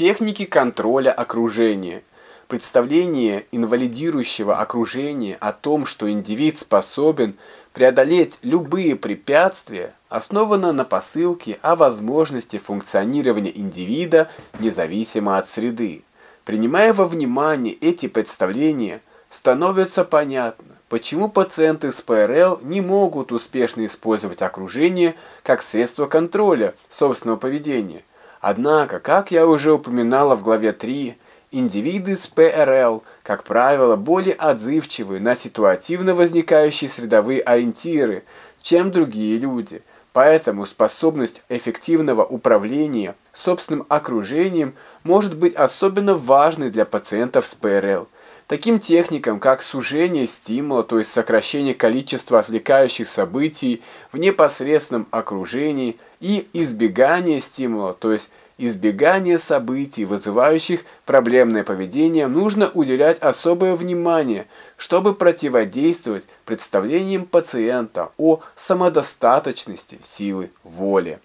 Техники контроля окружения. Представление инвалидирующего окружения о том, что индивид способен преодолеть любые препятствия, основано на посылке о возможности функционирования индивида независимо от среды. Принимая во внимание эти представления, становится понятно, почему пациенты с ПРЛ не могут успешно использовать окружение как средство контроля собственного поведения, Однако, как я уже упоминала в главе 3, индивиды с ПРЛ, как правило, более отзывчивы на ситуативно возникающие средовые ориентиры, чем другие люди. Поэтому способность эффективного управления собственным окружением может быть особенно важной для пациентов с ПРЛ. Таким техникам, как сужение стимула, то есть сокращение количества отвлекающих событий в непосредственном окружении – и избегание стимула, то есть избегание событий, вызывающих проблемное поведение, нужно уделять особое внимание, чтобы противодействовать представлениям пациента о самодостаточности силы воли.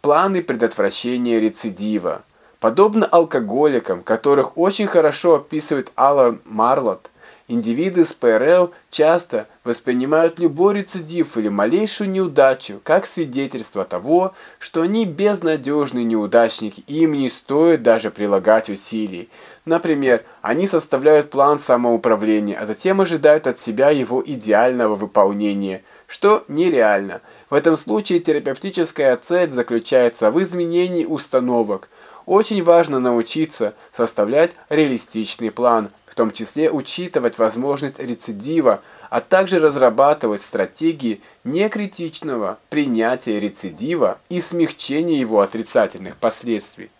Планы предотвращения рецидива. Подобно алкоголикам, которых очень хорошо описывает Алан Марлотт, Индивиды с ПРЛ часто воспринимают любой рецидив или малейшую неудачу как свидетельство того, что они безнадежные неудачники и им не стоит даже прилагать усилий. Например, они составляют план самоуправления, а затем ожидают от себя его идеального выполнения, что нереально. В этом случае терапевтическая цель заключается в изменении установок. Очень важно научиться составлять реалистичный план – в том числе учитывать возможность рецидива, а также разрабатывать стратегии некритичного принятия рецидива и смягчения его отрицательных последствий.